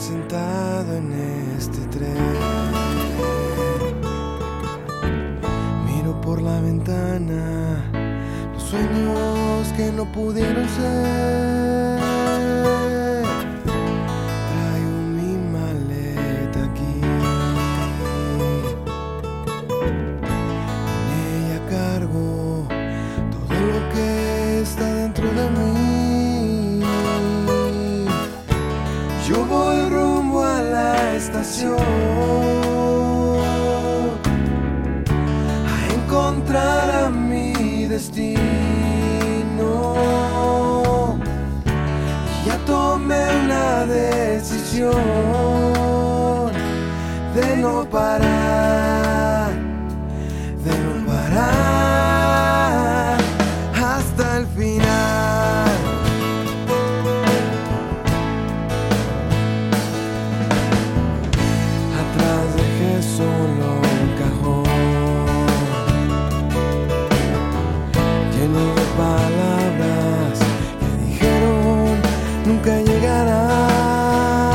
sentado en este tren. Miro por la ventana los sueños que no pudieron ser. Estación a encontrar a mi destino. Ya tomé una decisión de no parar, nunca llegarás.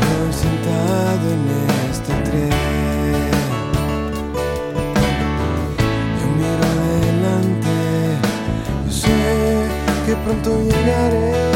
Y hoy sentado en este tren, yo miro adelante, yo sé que pronto llegaré.